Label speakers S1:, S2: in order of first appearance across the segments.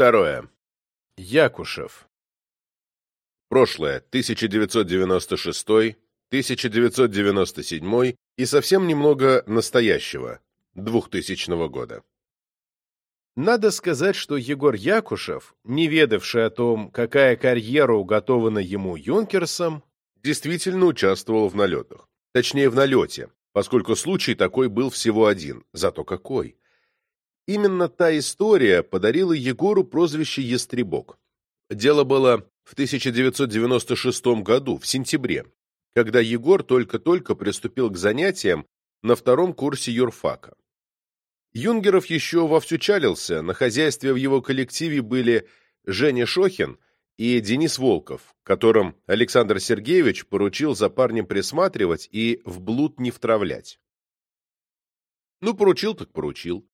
S1: Второе. Якушев. Прошлое 1996, 1997 и совсем немного настоящего 2000 года.
S2: Надо сказать, что Егор Якушев, не ведавший о том, какая карьера уготована ему юнкерсом,
S1: действительно участвовал в налетах. Точнее, в налете, поскольку случай такой был всего один, зато какой. Именно та история подарила Егору прозвище «Ястребок». Дело было в 1996 году, в сентябре, когда Егор только-только приступил к занятиям на втором курсе юрфака. Юнгеров еще вовсю чалился, на хозяйстве в его коллективе были Женя Шохин и Денис Волков, которым Александр Сергеевич поручил за парнем присматривать и в блуд не втравлять. Ну, поручил так поручил.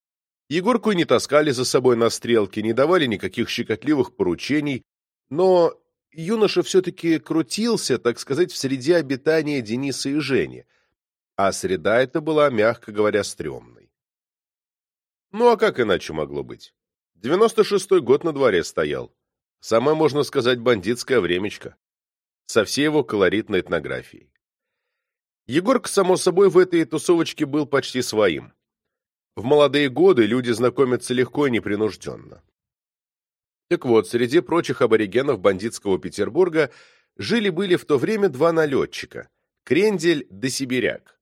S1: Егорку не таскали за собой на стрелки, не давали никаких щекотливых поручений, но юноша все-таки крутился, так сказать, в среде обитания Дениса и Жени, а среда эта была, мягко говоря, стрёмной. Ну а как иначе могло быть? Девяносто шестой год на дворе стоял. Самое, можно сказать, бандитское времечко. Со всей его колоритной этнографией. Егорка, само собой, в этой тусовочке был почти своим. В молодые годы люди знакомятся легко и непринужденно. Так вот, среди прочих аборигенов бандитского Петербурга жили-были в то время два налетчика – Крендель да Сибиряк.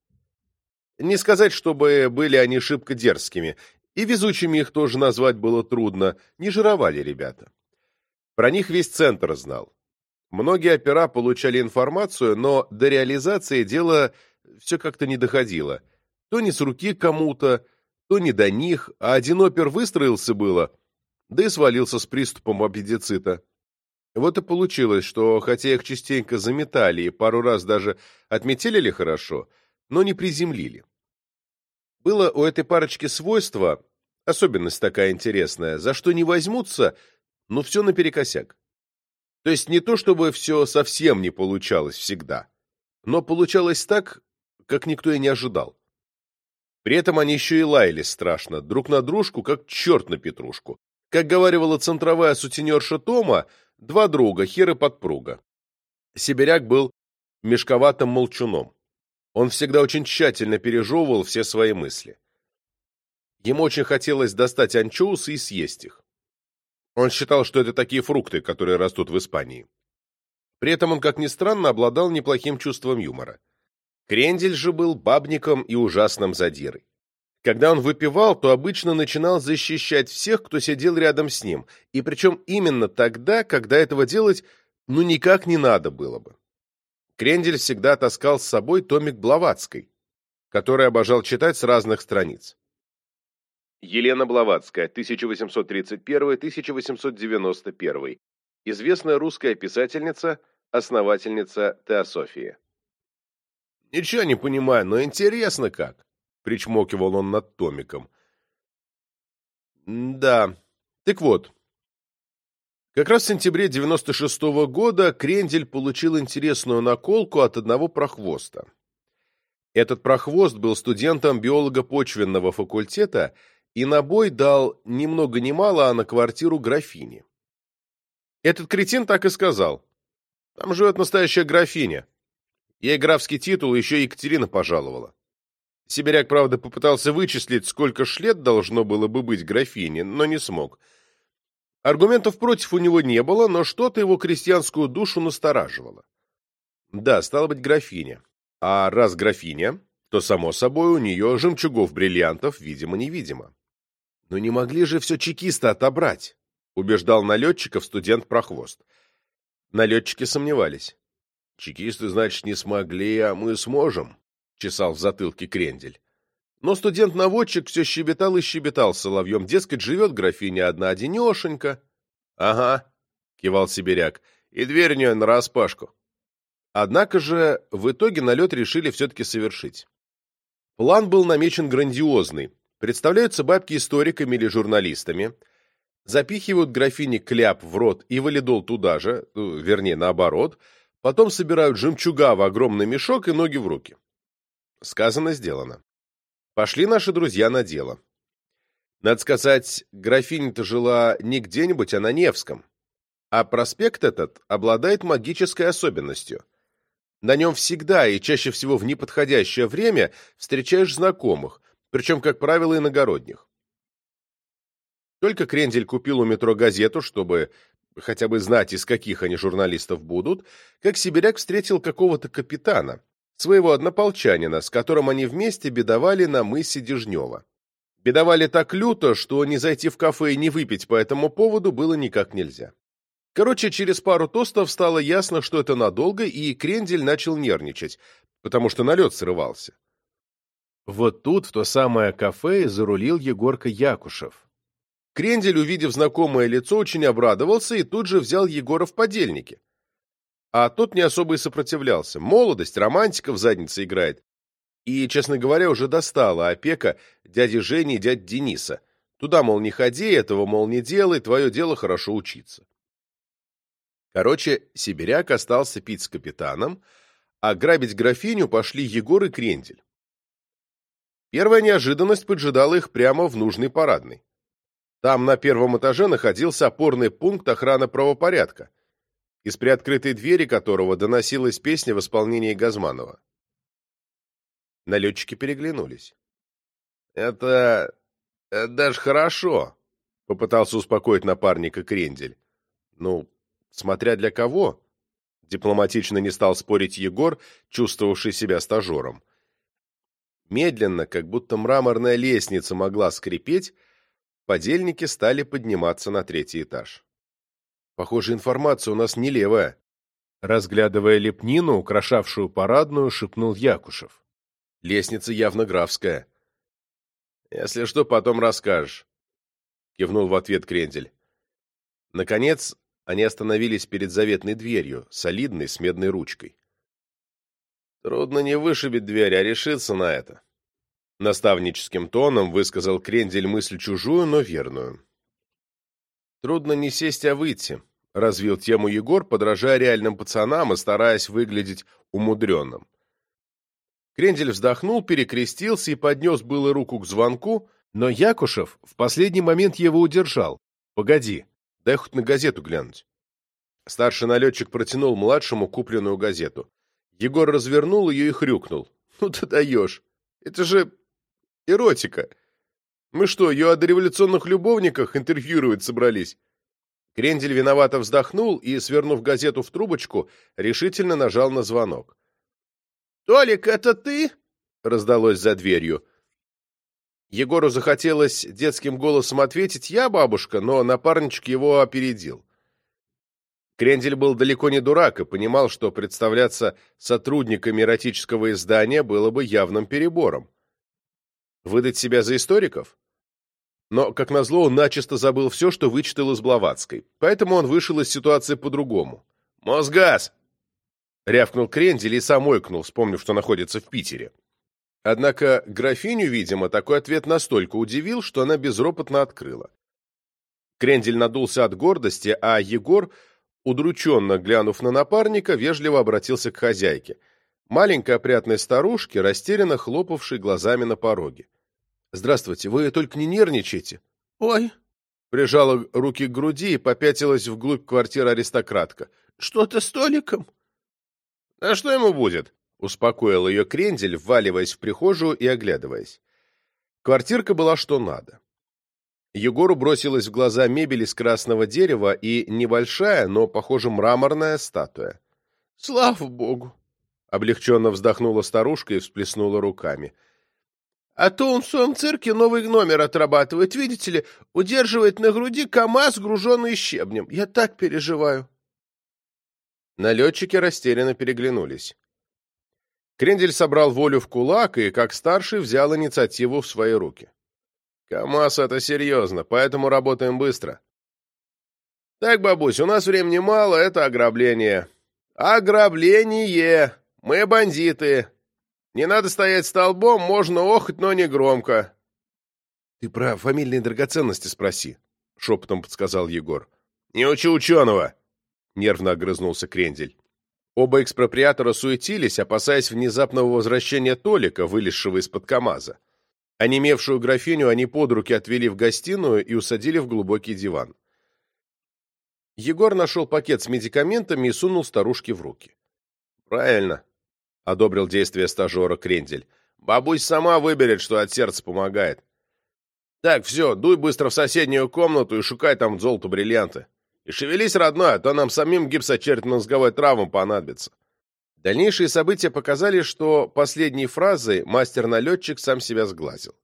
S1: Не сказать, чтобы были они шибко дерзкими, и везучими их тоже назвать было трудно, не жировали ребята. Про них весь центр знал. Многие опера получали информацию, но до реализации дело все как-то не доходило. То не с руки кому-то, то не до них, а один опер выстроился было, да и свалился с приступом аппендицита. Вот и получилось, что, хотя их частенько заметали и пару раз даже отметелили хорошо, но не приземлили. Было у этой парочки свойство, особенность такая интересная, за что не возьмутся, но все наперекосяк. То есть не то, чтобы все совсем не получалось всегда, но получалось так, как никто и не ожидал. При этом они еще и лаялись страшно, друг на дружку, как черт на петрушку. Как говаривала центровая сутенерша Тома, два друга, хер и подпруга. Сибиряк был мешковатым молчуном. Он всегда очень тщательно пережевывал все свои мысли. Ему очень хотелось достать анчоусы и съесть их. Он считал, что это такие фрукты, которые растут в Испании. При этом он, как ни странно, обладал неплохим чувством юмора. Крендель же был бабником и ужасным задирой. Когда он выпивал, то обычно начинал защищать всех, кто сидел рядом с ним, и причем именно тогда, когда этого делать ну никак не надо было бы. Крендель всегда таскал с собой томик Блаватской, который обожал читать с разных страниц. Елена Блаватская, 1831-1891, известная русская писательница, основательница теософии. «Ничего не понимаю, но интересно как», — причмокивал он над томиком. «Да. Так вот. Как раз в сентябре 96 -го года Крендель получил интересную наколку от одного прохвоста. Этот прохвост был студентом биолого-почвенного факультета и на бой дал ни много ни мало, а на квартиру графини. Этот кретин так и сказал. Там живет настоящая графиня. Ей графский титул еще Екатерина пожаловала. Сибиряк, правда, попытался вычислить, сколько ж лет должно было бы быть графине, но не смог. Аргументов против у него не было, но что-то его крестьянскую душу настораживало. Да, стало быть, графиня. А раз графиня, то, само собой, у нее жемчугов-бриллиантов, видимо-невидимо. Но не могли же все чекисты отобрать, убеждал налетчиков студент-прохвост. Налетчики сомневались. Чекисты, значит, не смогли, а мы сможем, — чесал в затылке крендель. Но студент-наводчик все щебетал и щебетал соловьем. Дескать, живет графиня одна-одинешенька. — Ага, — кивал сибиряк, — и дверь у нее нараспашку. Однако же в итоге налет решили все-таки совершить. План был намечен грандиозный. Представляются бабки историками или журналистами, запихивают графине кляп в рот и валидол туда же, ну, вернее, наоборот — Потом собирают жемчуга в огромный мешок и ноги в руки. Сказано, сделано. Пошли наши друзья на дело. Надо сказать, графиня-то жила не где-нибудь, а на Невском. А проспект этот обладает магической особенностью. На нем всегда и чаще всего в неподходящее время встречаешь знакомых, причем, как правило, иногородних. Только Крендель купил у метро газету, чтобы хотя бы знать, из каких они журналистов будут, как сибиряк встретил какого-то капитана, своего однополчанина, с которым они вместе бедовали на мысе Дежнева. Бедовали так люто, что не зайти в кафе и не выпить по этому поводу было никак нельзя. Короче, через пару тостов стало ясно, что это надолго, и Крендель начал нервничать, потому что налет срывался.
S2: Вот тут в то самое кафе зарулил Егорка Якушев.
S1: Крендель, увидев знакомое лицо, очень обрадовался и тут же взял Егора в подельники. А тот не особо и сопротивлялся. Молодость, романтика в заднице играет. И, честно говоря, уже достала опека дяди Жени и дяди Дениса. Туда, мол, не ходи, этого, мол, не делай, твое дело хорошо учиться. Короче, сибиряк остался пить с капитаном, а грабить графиню пошли Егор и Крендель. Первая неожиданность поджидала их прямо в нужной парадной. Там на первом этаже находился опорный пункт охраны правопорядка, из приоткрытой двери которого доносилась песня в исполнении Газманова. Налетчики переглянулись. «Это... это даже хорошо», — попытался успокоить напарника Крендель. «Ну, смотря для кого?» Дипломатично не стал спорить Егор, чувствовавший себя стажером. Медленно, как будто мраморная лестница могла скрипеть, подельники стали подниматься на третий этаж. «Похоже, информация у нас не левая», — разглядывая лепнину, украшавшую парадную, шепнул Якушев. Лестница явно графская. Если что, потом расскажешь. Кивнул в ответ Крендель. Наконец, они остановились перед заветной дверью, солидной, с медной ручкой. Трудно не вышибить дверь, а решиться на это. Наставническим тоном высказал Крендель мысль чужую, но верную. Трудно не сесть, а выйти, развил тему Егор, подражая реальным пацанам и стараясь выглядеть умудренным. Крендель вздохнул, перекрестился и поднес было руку к звонку, но Якушев в последний момент его удержал. «Погоди, дай хоть на газету глянуть». Старший налетчик протянул младшему купленную газету. Егор развернул ее и хрюкнул. «Ну ты даешь! Это же эротика! Мы что, ее о дореволюционных любовниках интервьюировать собрались?» Крендель виновато вздохнул и, свернув газету в трубочку, решительно нажал на звонок. «Толик, это ты?» — раздалось за дверью. Егору захотелось детским голосом ответить «Я, бабушка», но напарничек его опередил. Крендель был далеко не дурак и понимал, что представляться сотрудниками эротического издания было бы явным перебором. Выдать себя за историков? Но, как назло, он начисто забыл все, что вычитал из Блаватской, поэтому он вышел из ситуации по-другому. «Мосгаз!» Рявкнул Крендель и сам ойкнул, вспомнив, что находится в Питере. Однако графиню, видимо, такой ответ настолько удивил, что она безропотно открыла. Крендель надулся от гордости, а Егор, удрученно глянув на напарника, вежливо обратился к хозяйке, маленькой опрятной старушке, растерянно хлопавшей глазами на пороге. «Здравствуйте, вы только не нервничайте».
S3: «Ой!»
S1: Прижала руки к груди и попятилась вглубь квартиры аристократка.
S3: «Что-то с Толиком?»
S1: «А что ему будет?» — успокоил ее Крендель, вваливаясь в прихожую и оглядываясь. Квартирка была что надо. Егору бросилась в глаза мебель из красного дерева и небольшая, но, похоже, мраморная статуя.
S3: «Слава богу!»
S1: — облегченно вздохнула старушка и всплеснула руками.
S3: «А то он в своем цирке новый номер отрабатывает, видите ли, удерживает на груди КамАЗ, груженный щебнем. Я так переживаю».
S1: Налетчики растерянно переглянулись. Крендель собрал волю в кулак и, как старший, взял инициативу в свои руки. «КамАЗ — это серьезно, поэтому работаем быстро». «Так, бабусь, у нас времени мало, это ограбление». «Ограбление! Мы бандиты. Не надо стоять столбом, можно охать, но не громко». «Ты про фамильные драгоценности спроси», — шепотом подсказал Егор. «Не учи ученого!» — нервно огрызнулся Крендель. Оба экспроприатора суетились, опасаясь внезапного возвращения Толика, вылезшего из-под КамАЗа.
S2: Онемевшую графиню они под руки отвели в гостиную и усадили в глубокий диван. Егор нашел пакет с медикаментами и сунул старушке в руки.
S1: «Правильно», — одобрил действие стажера Крендель. «Бабусь сама выберет, что от сердца помогает. Так, все, дуй быстро в соседнюю комнату и шукай там золото бриллианты. И шевелись, родной, а то нам самим гипсочерепно-мозговой травмам понадобится».
S2: Дальнейшие события показали, что последней фразой мастер-налетчик сам себя сглазил.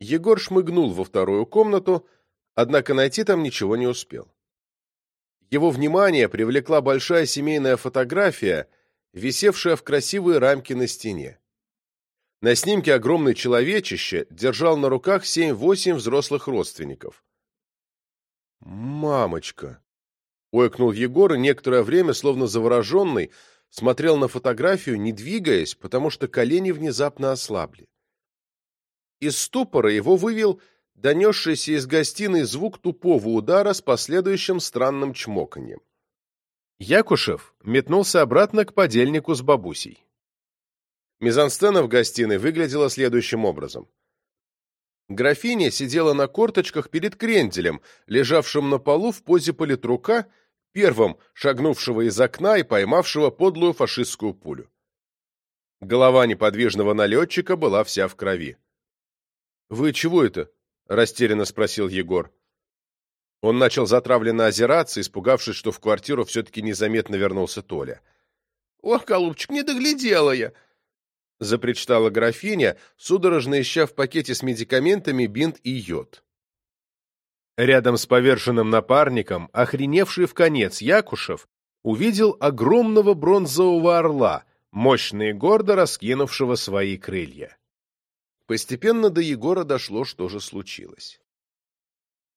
S2: Егор шмыгнул во вторую комнату, однако найти там ничего не успел. Его внимание привлекла большая семейная фотография, висевшая в красивой рамке на стене. На снимке огромный человечище держал на руках семь-восемь взрослых родственников. «Мамочка!» — ойкнул Егор и некоторое время, словно завороженный, смотрел на фотографию, не двигаясь, потому что колени внезапно ослабли. Из ступора его вывел донесшийся из гостиной звук тупого удара с последующим странным чмоканьем. Якушев метнулся обратно к подельнику с бабусей. Мизансцена в гостиной выглядела следующим образом. Графиня сидела на корточках перед кренделем, лежавшим на полу в позе политрука, первым шагнувшего из окна и поймавшего подлую фашистскую пулю. Голова неподвижного налетчика была вся в крови. — Вы чего это? — растерянно спросил Егор. Он начал затравленно озираться, испугавшись, что в квартиру все-таки незаметно вернулся Толя.
S3: — Ох, голубчик, не доглядела я!
S2: — запричитала графиня, судорожно ища в пакете с медикаментами бинт и йод. Рядом с поверженным напарником, охреневший в конец Якушев, увидел огромного бронзового орла, мощно и гордо раскинувшего свои крылья. Постепенно до Егора дошло, что же случилось.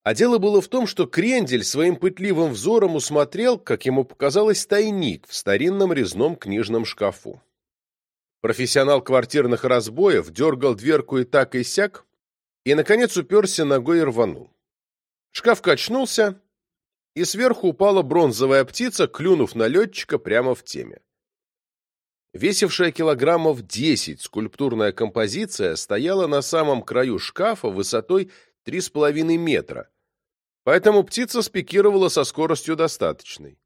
S2: А дело было в том, что Крендель своим пытливым взором усмотрел, как ему показалось, тайник в старинном резном книжном шкафу. Профессионал квартирных разбоев дергал дверку и так и сяк, и, наконец, уперся ногой и рванул. Шкаф качнулся, и сверху упала бронзовая птица, клюнув на летчика прямо в теме. Весившая килограммов десять скульптурная композиция стояла на самом краю шкафа высотой три с половиной метра, поэтому птица спикировала со скоростью достаточной.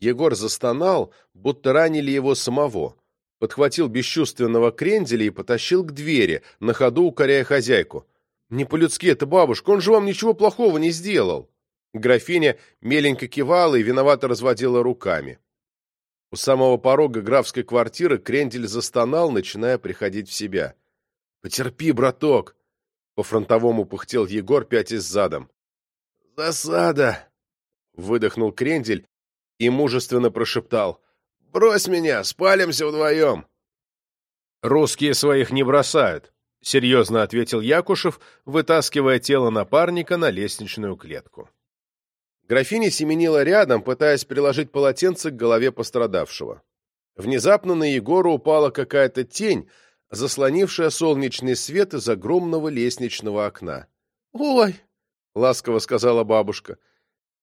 S2: Егор застонал, будто ранили его самого, подхватил бесчувственного кренделя и потащил к двери, на ходу укоряя хозяйку. «Не по-людски это бабушка, он же вам ничего плохого не сделал!» Графиня меленько кивала и виновато разводила руками. У самого порога графской квартиры Крендель застонал, начиная приходить в себя. «Потерпи, браток!» — по-фронтовому пыхтел Егор, пятясь задом.
S3: «Засада!»
S2: — выдохнул Крендель и мужественно прошептал.
S3: «Брось меня, спалимся вдвоем!»
S2: «Русские своих не бросают», — серьезно ответил Якушев, вытаскивая тело напарника на лестничную клетку. Графиня семенила рядом, пытаясь приложить полотенце к голове пострадавшего. Внезапно на Егора упала какая-то тень, заслонившая солнечный свет из огромного лестничного окна.
S3: «Ой!»
S2: — ласково сказала бабушка.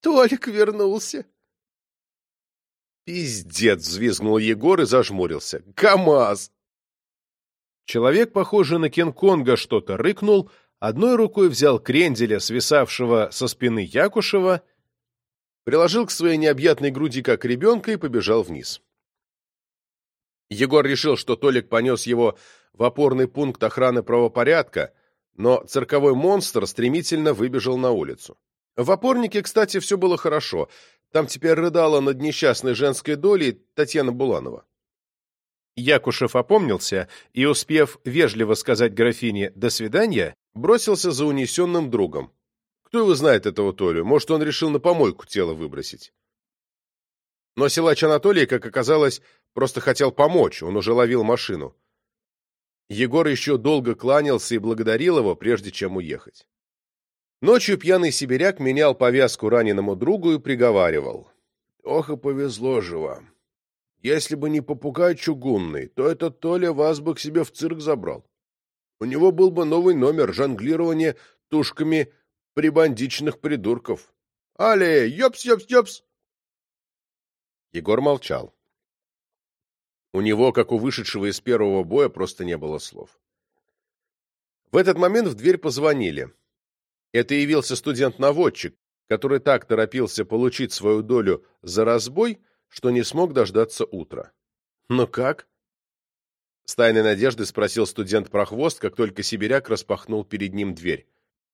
S3: «Толик вернулся!»
S2: «Пиздец!» — взвизгнул Егор и зажмурился. «КамАЗ!» Человек, похожий на Кинг-Конга, что-то рыкнул, одной рукой взял кренделя, свисавшего со спины Якушева, приложил к своей необъятной груди как ребенка и побежал вниз. Егор решил, что Толик понес его в опорный пункт охраны правопорядка, но цирковой монстр стремительно выбежал на улицу. В опорнике, кстати, все было хорошо. Там теперь рыдала над несчастной женской долей Татьяна Буланова. Якушев опомнился и, успев вежливо сказать графине «до свидания», бросился за унесенным другом. Кто его знает, этого Толю? Может, он решил на помойку тело выбросить. Но силач Анатолий, как оказалось, просто хотел помочь, он уже ловил машину. Егор еще долго кланялся и благодарил его, прежде чем уехать. Ночью пьяный сибиряк менял повязку раненому другу и приговаривал. «Ох и повезло же вам. Если бы не попугай чугунный, то этот Толя вас бы к себе в цирк забрал. У него был бы новый номер жонглирования тушками прибандичных придурков. Але, ёпс-ёпс-ёпс!» Егор молчал. У него, как у вышедшего из первого боя, просто не было слов.
S1: В этот момент в дверь позвонили. Это явился студент-наводчик, который так торопился получить свою долю за разбой, что не смог дождаться утра. «Ну как?» С тайной надеждой спросил студент-прохвост, как только сибиряк распахнул перед ним дверь.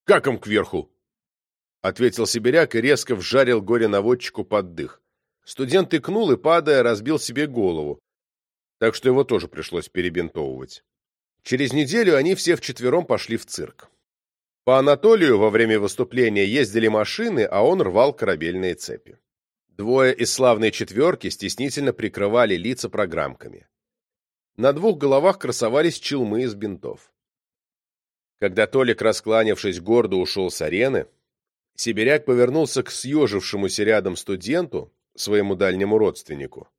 S1: «Как им кверху?» Ответил сибиряк и резко вжарил горе-наводчику под дых. Студент икнул и, падая, разбил себе голову, так что его тоже пришлось перебинтовывать. Через неделю они все вчетвером пошли в цирк. По Анатолию во время выступления ездили машины, а он рвал корабельные цепи. Двое из славной четверки стеснительно прикрывали лица программками. На двух головах красовались челмы из бинтов. Когда Толик, раскланявшись, гордо ушел с арены, Сибиряк повернулся к съежившемуся рядом студенту, своему дальнему родственнику.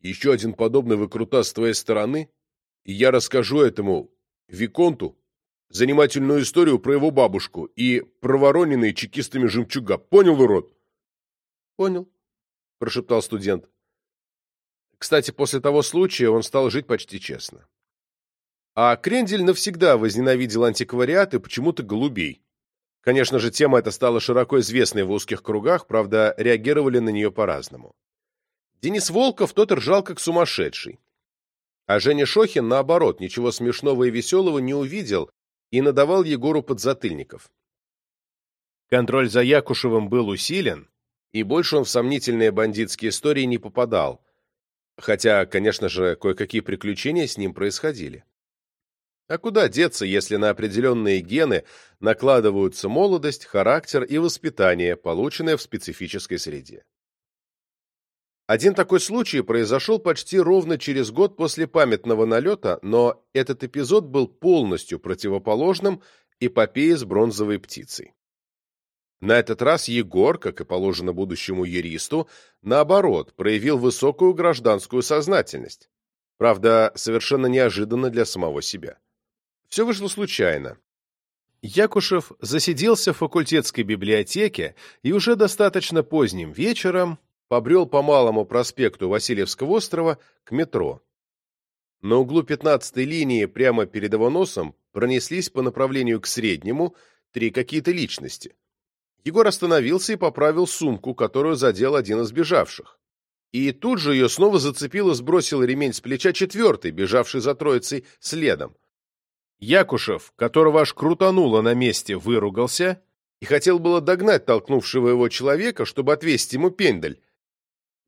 S1: «Еще один подобный выкрутас с твоей стороны, и я расскажу этому Виконту занимательную историю про его бабушку и провороненные чекистами жемчуга. Понял, урод?»
S2: «Понял», — прошептал студент. Кстати, после того случая он стал жить почти честно. А Крендель навсегда возненавидел антиквариат и почему-то голубей. Конечно же, тема эта стала широко известной в узких кругах, правда, реагировали на нее по-разному. Денис Волков тот ржал как сумасшедший. А Женя Шохин, наоборот, ничего смешного и веселого не увидел и надавал Егору подзатыльников. Контроль за Якушевым был усилен, и больше он в сомнительные бандитские истории не попадал, хотя, конечно же, кое-какие приключения с ним происходили. А куда деться, если на определенные гены накладываются молодость, характер и воспитание, полученное в специфической среде? Один такой случай произошел почти ровно через год после памятного налета, но этот эпизод был полностью противоположным эпопее с бронзовой птицей. На этот раз Егор, как и положено будущему юристу, наоборот, проявил высокую гражданскую сознательность. Правда, совершенно неожиданно для самого себя. Все вышло случайно. Якушев засиделся в факультетской библиотеке и уже достаточно поздним вечером побрел по малому проспекту Васильевского острова к метро. На углу 15-й линии прямо перед его носом пронеслись по направлению к среднему три какие-то личности. Егор остановился и поправил сумку, которую задел один из бежавших. И тут же ее снова зацепил и сбросил ремень с плеча четвертый, бежавший за троицей следом. Якушев, которого аж крутануло на месте, выругался и хотел было догнать толкнувшего его человека, чтобы отвесить ему пендель,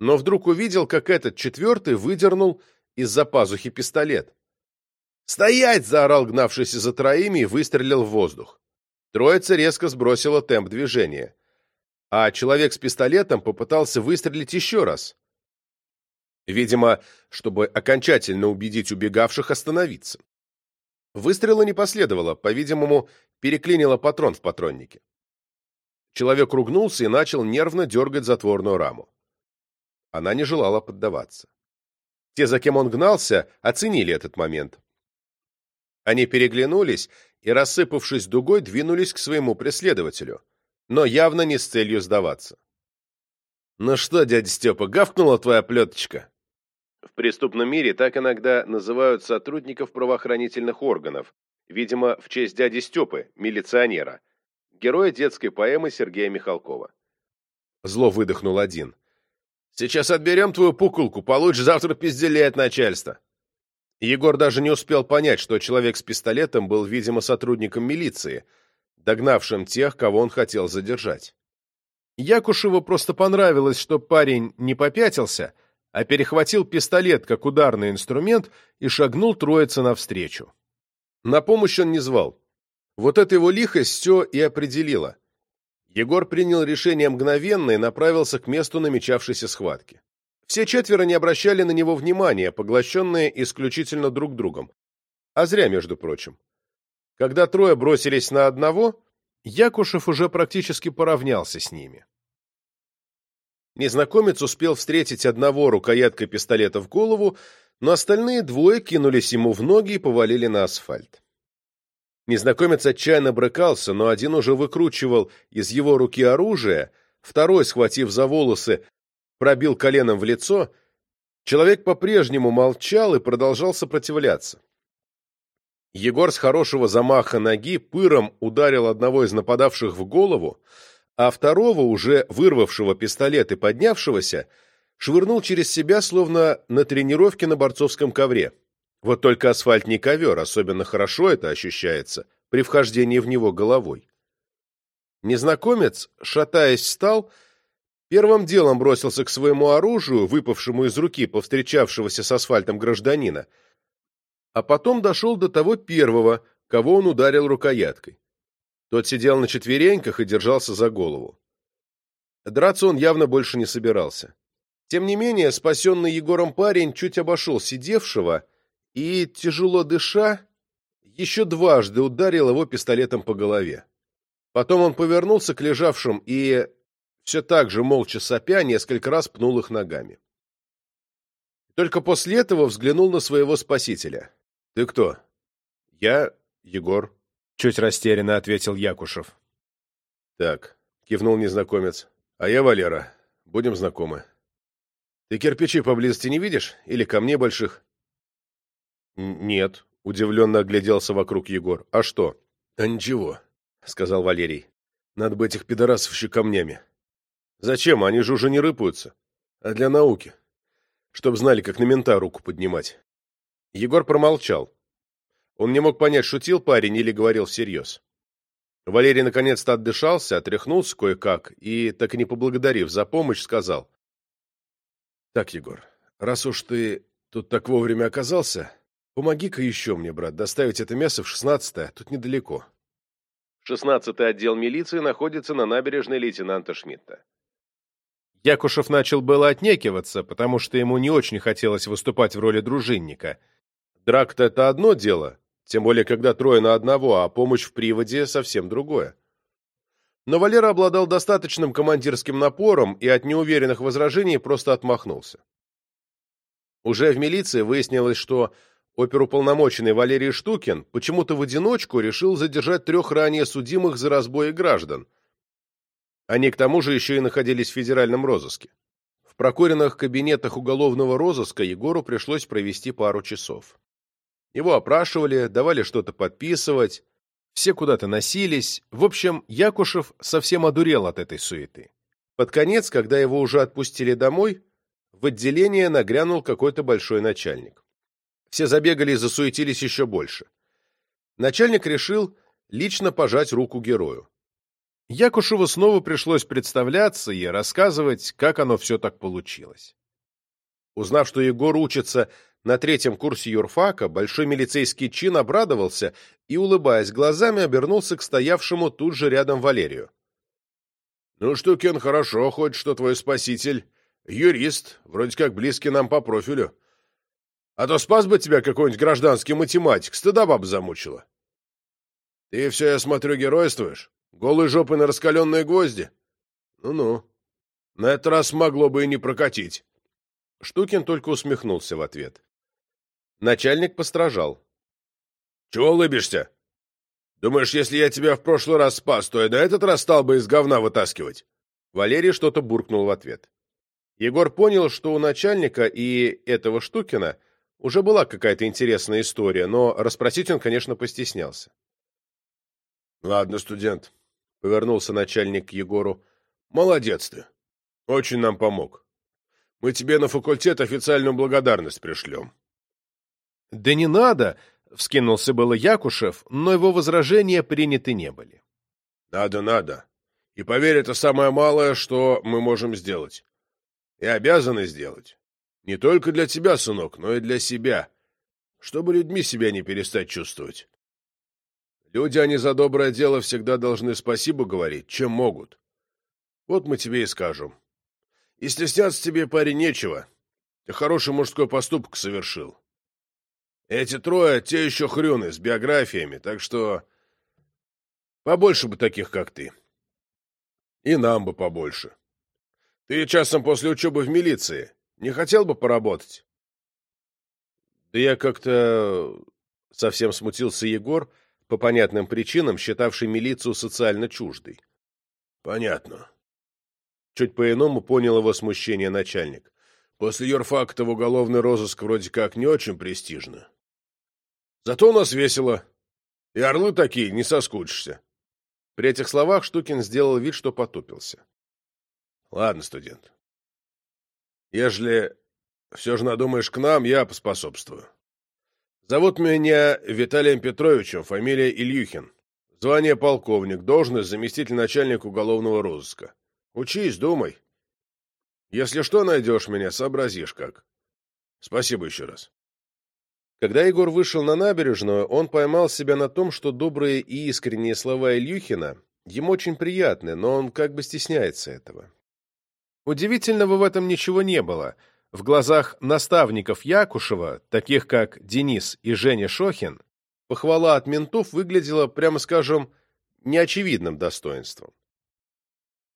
S2: но вдруг увидел, как этот четвертый выдернул из-за пазухи пистолет. «Стоять!» — заорал гнавшийся за троими и выстрелил в воздух. Троица резко сбросила темп движения, а человек с пистолетом попытался выстрелить еще раз. Видимо, чтобы окончательно убедить убегавших остановиться. Выстрела не последовало, по-видимому, переклинило патрон в патроннике. Человек ругнулся и начал нервно дергать затворную раму. Она не желала поддаваться. Те, за кем он гнался, оценили этот момент. Они переглянулись и, рассыпавшись дугой, двинулись к своему преследователю, но явно не с целью сдаваться. «Ну что, дядя Степа, гавкнула твоя плеточка?» В преступном мире так иногда называют сотрудников правоохранительных органов, видимо, в честь дяди Степы, милиционера, героя детской поэмы Сергея Михалкова. Зло выдохнул один. «Сейчас отберем твою пукулку, получишь завтра пизделей от начальства». Егор даже не успел понять, что человек с пистолетом был, видимо, сотрудником милиции, догнавшим тех, кого он хотел задержать. Якушеву просто понравилось, что парень не попятился, а перехватил пистолет как ударный инструмент и шагнул троице навстречу. На помощь он не звал. Вот эта его лихость все и определила. Егор принял решение мгновенно и направился к месту намечавшейся схватки. Все четверо не обращали на него внимания, поглощенные исключительно друг другом. А зря, между прочим. Когда трое бросились на одного, Якушев уже практически поравнялся с ними. Незнакомец успел встретить одного рукояткой пистолета в голову, но остальные двое кинулись ему в ноги и повалили на асфальт. Незнакомец отчаянно брыкался, но один уже выкручивал из его руки оружие, второй, схватив за волосы, пробил коленом в лицо. Человек по-прежнему молчал и продолжал сопротивляться. Егор с хорошего замаха ноги пыром ударил одного из нападавших в голову, а второго, уже вырвавшего пистолет и поднявшегося, швырнул через себя, словно на тренировке на борцовском ковре. Вот только асфальт не ковер, особенно хорошо это ощущается при вхождении в него головой. Незнакомец, шатаясь, встал, первым делом бросился к своему оружию, выпавшему из руки повстречавшегося с асфальтом гражданина, а потом дошел до того первого, кого он ударил рукояткой. Тот сидел на четвереньках и держался за голову. Драться он явно больше не собирался. Тем не менее, спасенный Егором парень чуть обошел сидевшего и, тяжело дыша, еще дважды ударил его пистолетом по голове. Потом он повернулся к лежавшим и, все так же молча сопя, несколько раз пнул их ногами. Только после этого взглянул на своего спасителя. «Ты кто?» «Я Егор», — чуть растерянно ответил Якушев. «Так», — кивнул незнакомец. «А я Валера. Будем знакомы. Ты кирпичи поблизости не видишь? Или камней больших?» «Нет», — удивленно огляделся вокруг Егор. «А что?» «А ничего», — сказал Валерий. «Надо бы этих пидорасов еще камнями». «Зачем? Они же уже не рыпаются. А для науки. Чтоб знали, как на мента руку поднимать». Егор промолчал. Он не мог понять, шутил парень или говорил всерьез. Валерий наконец-то отдышался, отряхнулся кое-как и, так и не поблагодарив за помощь, сказал. «Так, Егор, раз уж ты тут так вовремя оказался, помоги-ка еще мне, брат, доставить это мясо в шестнадцатое, тут недалеко».
S1: Шестнадцатый отдел милиции находится на набережной лейтенанта Шмидта.
S2: Якушев начал было отнекиваться, потому что ему не очень хотелось выступать в роли дружинника – Драк-то это одно дело, тем более, когда трое на одного, а помощь в приводе совсем другое. Но Валера обладал достаточным командирским напором и от неуверенных возражений просто отмахнулся. Уже в милиции выяснилось, что оперуполномоченный Валерий Штукин почему-то в одиночку решил задержать трех ранее судимых за разбои граждан. Они к тому же еще и находились в федеральном розыске. В прокуренных кабинетах уголовного розыска Егору пришлось провести пару часов. Его опрашивали, давали что-то подписывать, все куда-то носились. В общем, Якушев совсем одурел от этой суеты. Под конец, когда его уже отпустили домой, в отделение нагрянул какой-то большой начальник. Все забегали и засуетились еще больше. Начальник решил лично пожать руку герою. Якушеву снова пришлось представляться и рассказывать, как оно все так получилось. Узнав, что Егор учится на третьем курсе юрфака большой милицейский чин обрадовался и, улыбаясь глазами, обернулся к стоявшему тут же рядом Валерию. — Ну, Штукин, хорошо, хоть что твой спаситель. Юрист, вроде как близкий нам по профилю. А то спас бы тебя какой-нибудь гражданский математик, стыда баба замучила. Ты все, я смотрю, геройствуешь? Голой жопой на раскаленные гвозди? Ну-ну. На этот раз могло бы и не прокатить. Штукин только усмехнулся в ответ. Начальник постражал. «Чего улыбишься? Думаешь, если я тебя в прошлый раз спас, то и на этот раз стал бы из говна вытаскивать?» Валерий что-то буркнул в ответ. Егор понял, что у начальника и этого Штукина уже была какая-то интересная история, но расспросить он, конечно, постеснялся. «Ладно, студент», — повернулся начальник к Егору. «Молодец ты. Очень нам помог. Мы тебе на факультет официальную благодарность пришлем. «Да не надо!» — вскинулся было Якушев, но его возражения приняты не были.
S1: «Надо, надо. И поверь, это самое малое, что мы можем сделать. И обязаны сделать. Не только для тебя, сынок, но и для себя. Чтобы людьми себя не перестать чувствовать. Люди, они за доброе дело всегда должны спасибо говорить, чем могут. Вот мы тебе и скажем. И стесняться тебе, парень, нечего. Ты хороший мужской поступок совершил. Эти трое — те еще хрюны с биографиями, так что побольше бы таких, как ты. И нам бы побольше. Ты часом после учебы в милиции не хотел бы поработать?
S2: Да я как-то... Совсем смутился Егор, по понятным причинам считавший милицию социально чуждой.
S1: Понятно.
S2: Чуть по-иному понял его смущение начальник.
S1: После юрфакта в уголовный розыск вроде как не очень престижно. Зато у нас весело. И орлы такие, не соскучишься.
S2: При этих словах Штукин сделал вид, что потупился.
S1: Ладно, студент. Ежели все же надумаешь к нам, я поспособствую. Зовут меня Виталием Петровичем, фамилия Ильюхин. Звание полковник, должность заместитель начальника уголовного розыска. Учись, думай. Если что найдешь меня, сообразишь как. Спасибо еще раз.
S2: Когда Егор вышел на набережную, он поймал себя на том, что добрые и искренние слова Ильюхина ему очень приятны, но он как бы стесняется этого. Удивительного в этом ничего не было. В глазах наставников Якушева, таких как Денис и Женя Шохин, похвала от ментов выглядела, прямо скажем, неочевидным достоинством.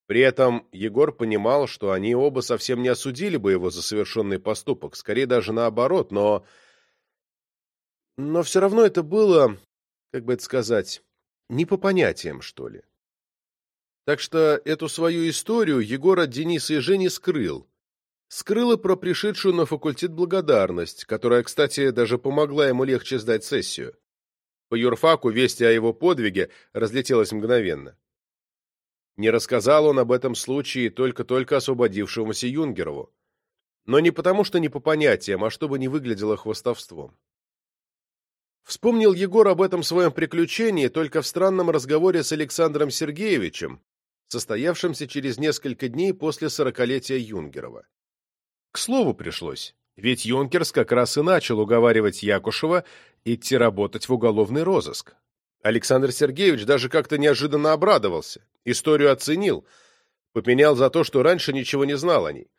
S2: При этом Егор понимал, что они оба совсем не осудили бы его за совершенный поступок, скорее даже наоборот, но... Но все равно это было, как бы это сказать, не по понятиям, что ли. Так что эту свою историю Егор от Дениса и Жени скрыл. Скрыл и про пришедшую на факультет благодарность, которая, кстати, даже помогла ему легче сдать сессию. По юрфаку вести о его подвиге разлетелось мгновенно. Не рассказал он об этом случае только-только освободившемуся Юнгерову. Но не потому, что не по понятиям, а чтобы не выглядело хвостовством. Вспомнил Егор об этом своем приключении только в странном разговоре с Александром Сергеевичем, состоявшимся через несколько дней после сорокалетия Юнгерова. К слову пришлось, ведь Юнкерс как раз и начал уговаривать Якушева идти работать в уголовный розыск. Александр Сергеевич даже как-то неожиданно обрадовался, историю оценил, попенял за то, что раньше ничего не знал о ней.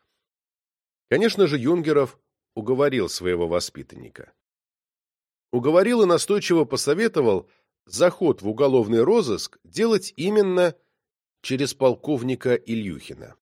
S2: Конечно же, Юнгеров уговорил своего воспитанника. Уговорил и настойчиво посоветовал заход в уголовный розыск делать именно через полковника Ильюхина.